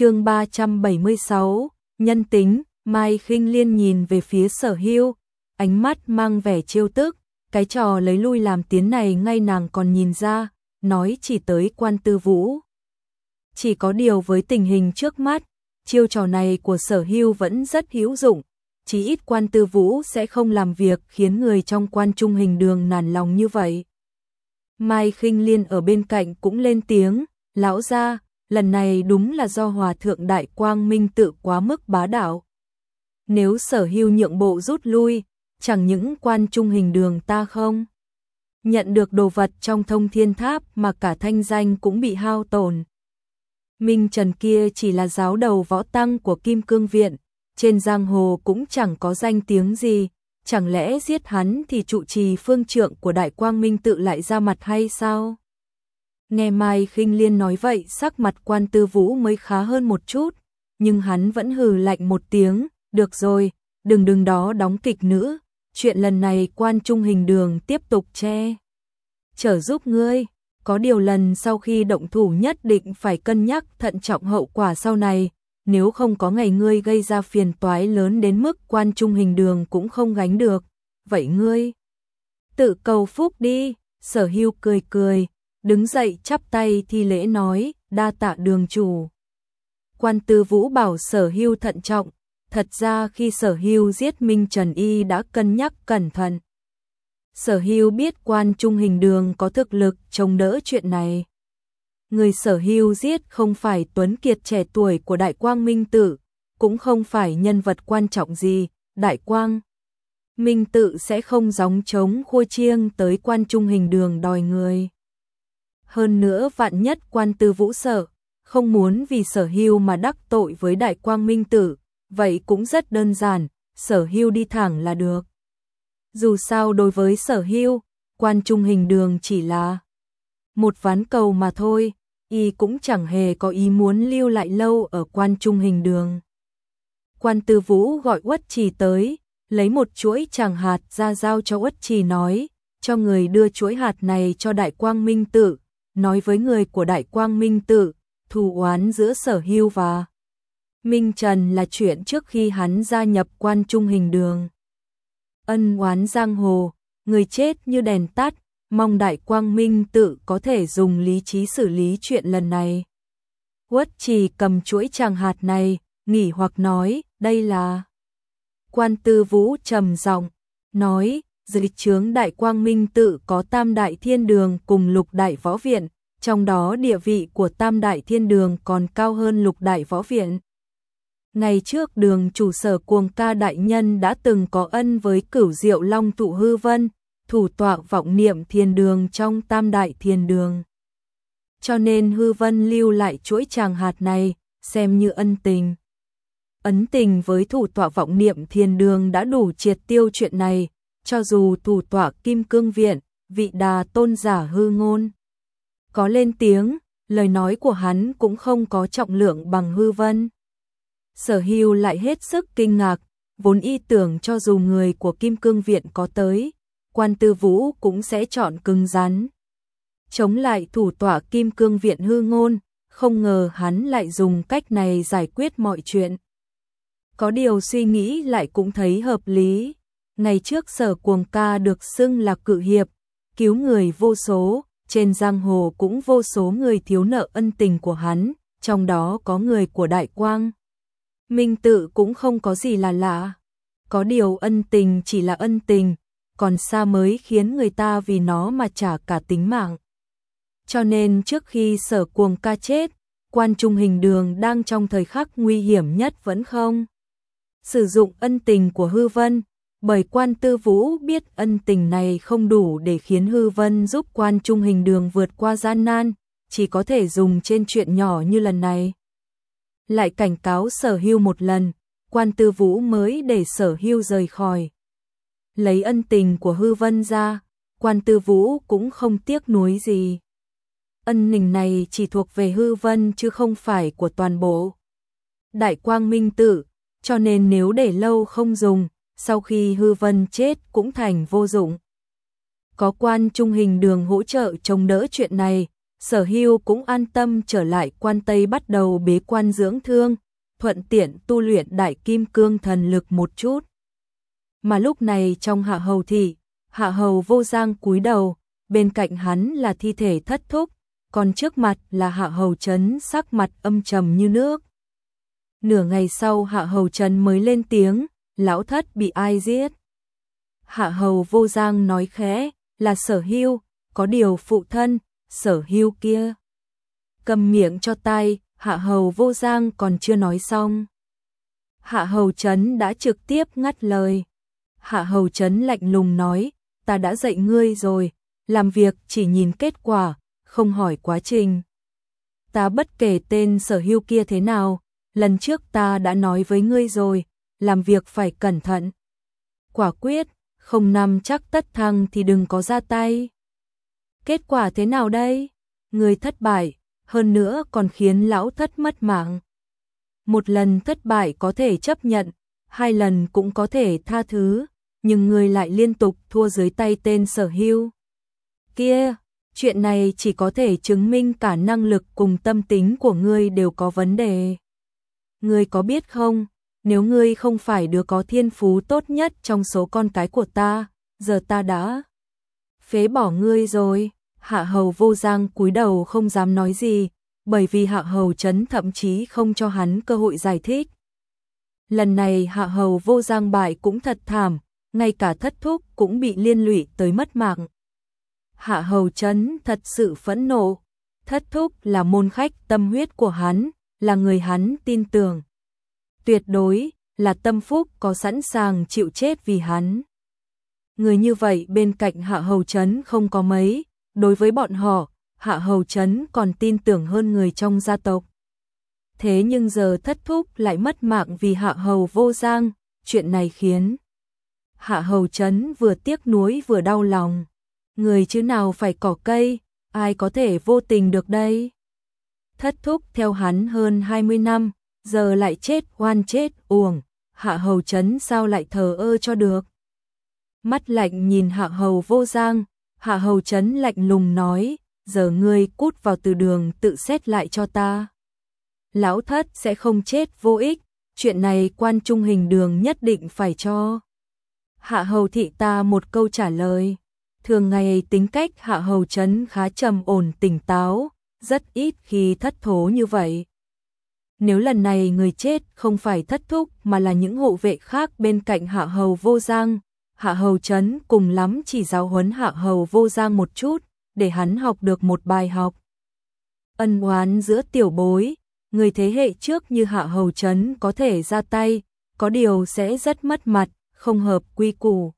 chương 376, nhân tính, Mai khinh liên nhìn về phía sở hưu, ánh mắt mang vẻ trêu tức, cái trò lấy lui làm tiến này ngay nàng còn nhìn ra, nói chỉ tới quan tư vũ. Chỉ có điều với tình hình trước mắt, chiêu trò này của sở hưu vẫn rất hữu dụng, chỉ ít quan tư vũ sẽ không làm việc khiến người trong quan trung hình đường nản lòng như vậy. Mai khinh liên ở bên cạnh cũng lên tiếng, lão ra, lần này đúng là do hòa thượng đại quang minh tự quá mức bá đạo. Nếu sở hưu nhượng bộ rút lui, chẳng những quan trung hình đường ta không. Nhận được đồ vật trong thông thiên tháp mà cả thanh danh cũng bị hao tổn. Minh Trần kia chỉ là giáo đầu võ tăng của Kim Cương Viện, trên giang hồ cũng chẳng có danh tiếng gì, chẳng lẽ giết hắn thì trụ trì phương trượng của Đại Quang Minh tự lại ra mặt hay sao? Nghe Mai khinh Liên nói vậy sắc mặt quan tư vũ mới khá hơn một chút, nhưng hắn vẫn hừ lạnh một tiếng, được rồi, đừng đừng đó đóng kịch nữa, chuyện lần này quan trung hình đường tiếp tục che. Chở giúp ngươi, có điều lần sau khi động thủ nhất định phải cân nhắc thận trọng hậu quả sau này, nếu không có ngày ngươi gây ra phiền toái lớn đến mức quan trung hình đường cũng không gánh được, vậy ngươi tự cầu phúc đi, sở hưu cười cười, đứng dậy chắp tay thi lễ nói, đa tạ đường chủ. Quan tư vũ bảo sở hưu thận trọng, thật ra khi sở hưu giết Minh Trần Y đã cân nhắc cẩn thận. Sở hưu biết quan trung hình đường có thực lực chống đỡ chuyện này. Người sở hưu giết không phải Tuấn Kiệt trẻ tuổi của Đại Quang Minh Tử, cũng không phải nhân vật quan trọng gì, Đại Quang. Minh Tự sẽ không gióng chống khua chiêng tới quan trung hình đường đòi người. Hơn nữa vạn nhất quan tư vũ sở, không muốn vì sở hưu mà đắc tội với Đại Quang Minh Tử, vậy cũng rất đơn giản, sở hưu đi thẳng là được. Dù sao đối với sở hưu, quan trung hình đường chỉ là một ván cầu mà thôi, y cũng chẳng hề có ý muốn lưu lại lâu ở quan trung hình đường. Quan tư vũ gọi uất trì tới, lấy một chuỗi tràng hạt ra giao cho uất trì nói, cho người đưa chuỗi hạt này cho đại quang minh tử nói với người của đại quang minh tự, thù oán giữa sở hưu và Minh Trần là chuyện trước khi hắn gia nhập quan trung hình đường. Ân oán giang hồ, người chết như đèn tắt, mong đại quang minh tự có thể dùng lý trí xử lý chuyện lần này. Quất trì cầm chuỗi tràng hạt này, nghỉ hoặc nói, đây là... Quan tư vũ trầm giọng nói, dưới chướng đại quang minh tự có tam đại thiên đường cùng lục đại võ viện, trong đó địa vị của tam đại thiên đường còn cao hơn lục đại võ viện. Ngày trước đường chủ sở cuồng ca đại nhân đã từng có ân với cửu diệu long tụ hư vân, thủ tọa vọng niệm thiên đường trong tam đại thiên đường. Cho nên hư vân lưu lại chuỗi tràng hạt này, xem như ân tình. Ấn tình với thủ tọa vọng niệm thiên đường đã đủ triệt tiêu chuyện này, cho dù thủ tọa kim cương viện, vị đà tôn giả hư ngôn. Có lên tiếng, lời nói của hắn cũng không có trọng lượng bằng hư vân. Sở hưu lại hết sức kinh ngạc, vốn y tưởng cho dù người của Kim Cương Viện có tới, quan tư vũ cũng sẽ chọn cứng rắn. Chống lại thủ tọa Kim Cương Viện hư ngôn, không ngờ hắn lại dùng cách này giải quyết mọi chuyện. Có điều suy nghĩ lại cũng thấy hợp lý. Ngày trước sở cuồng ca được xưng là cự hiệp, cứu người vô số, trên giang hồ cũng vô số người thiếu nợ ân tình của hắn, trong đó có người của Đại Quang. Minh tự cũng không có gì là lạ. Có điều ân tình chỉ là ân tình, còn xa mới khiến người ta vì nó mà trả cả tính mạng. Cho nên trước khi sở cuồng ca chết, quan trung hình đường đang trong thời khắc nguy hiểm nhất vẫn không. Sử dụng ân tình của hư vân, bởi quan tư vũ biết ân tình này không đủ để khiến hư vân giúp quan trung hình đường vượt qua gian nan, chỉ có thể dùng trên chuyện nhỏ như lần này lại cảnh cáo sở hưu một lần, quan tư vũ mới để sở hưu rời khỏi. Lấy ân tình của hư vân ra, quan tư vũ cũng không tiếc nuối gì. Ân nình này chỉ thuộc về hư vân chứ không phải của toàn bộ. Đại quang minh tử, cho nên nếu để lâu không dùng, sau khi hư vân chết cũng thành vô dụng. Có quan trung hình đường hỗ trợ chống đỡ chuyện này, Sở Hưu cũng an tâm trở lại quan Tây bắt đầu bế quan dưỡng thương, thuận tiện tu luyện đại kim cương thần lực một chút. Mà lúc này trong hạ hầu thị, hạ hầu vô giang cúi đầu, bên cạnh hắn là thi thể thất thúc, còn trước mặt là hạ hầu chấn sắc mặt âm trầm như nước. Nửa ngày sau hạ hầu chấn mới lên tiếng, lão thất bị ai giết. Hạ hầu vô giang nói khẽ, là sở hưu, có điều phụ thân, sở hưu kia. Cầm miệng cho tay, hạ hầu vô giang còn chưa nói xong. Hạ hầu chấn đã trực tiếp ngắt lời. Hạ hầu chấn lạnh lùng nói, ta đã dạy ngươi rồi, làm việc chỉ nhìn kết quả, không hỏi quá trình. Ta bất kể tên sở hưu kia thế nào, lần trước ta đã nói với ngươi rồi, làm việc phải cẩn thận. Quả quyết, không nằm chắc tất thăng thì đừng có ra tay. Kết quả thế nào đây? Người thất bại, hơn nữa còn khiến lão thất mất mạng. Một lần thất bại có thể chấp nhận, hai lần cũng có thể tha thứ, nhưng người lại liên tục thua dưới tay tên sở hưu. Kia, chuyện này chỉ có thể chứng minh cả năng lực cùng tâm tính của ngươi đều có vấn đề. Ngươi có biết không, nếu ngươi không phải đứa có thiên phú tốt nhất trong số con cái của ta, giờ ta đã phế bỏ ngươi rồi. Hạ hầu vô giang cúi đầu không dám nói gì, bởi vì hạ hầu chấn thậm chí không cho hắn cơ hội giải thích. Lần này hạ hầu vô giang bại cũng thật thảm, ngay cả thất thúc cũng bị liên lụy tới mất mạng. Hạ hầu chấn thật sự phẫn nộ, thất thúc là môn khách tâm huyết của hắn, là người hắn tin tưởng. Tuyệt đối là tâm phúc có sẵn sàng chịu chết vì hắn. Người như vậy bên cạnh hạ hầu chấn không có mấy, đối với bọn họ, hạ hầu chấn còn tin tưởng hơn người trong gia tộc. Thế nhưng giờ thất thúc lại mất mạng vì hạ hầu vô giang, chuyện này khiến hạ hầu chấn vừa tiếc nuối vừa đau lòng. Người chứ nào phải cỏ cây, ai có thể vô tình được đây? Thất thúc theo hắn hơn 20 năm, giờ lại chết oan chết uổng, hạ hầu chấn sao lại thờ ơ cho được? Mắt lạnh nhìn hạ hầu vô giang, hạ hầu chấn lạnh lùng nói, giờ ngươi cút vào từ đường tự xét lại cho ta. Lão thất sẽ không chết vô ích, chuyện này quan trung hình đường nhất định phải cho. Hạ hầu thị ta một câu trả lời. Thường ngày tính cách hạ hầu chấn khá trầm ổn tỉnh táo, rất ít khi thất thố như vậy. Nếu lần này người chết không phải thất thúc mà là những hộ vệ khác bên cạnh hạ hầu vô giang, hạ hầu chấn cùng lắm chỉ giáo huấn hạ hầu vô giang một chút, để hắn học được một bài học. Ân oán giữa tiểu bối, người thế hệ trước như hạ hầu chấn có thể ra tay, có điều sẽ rất mất mặt, không hợp quy củ.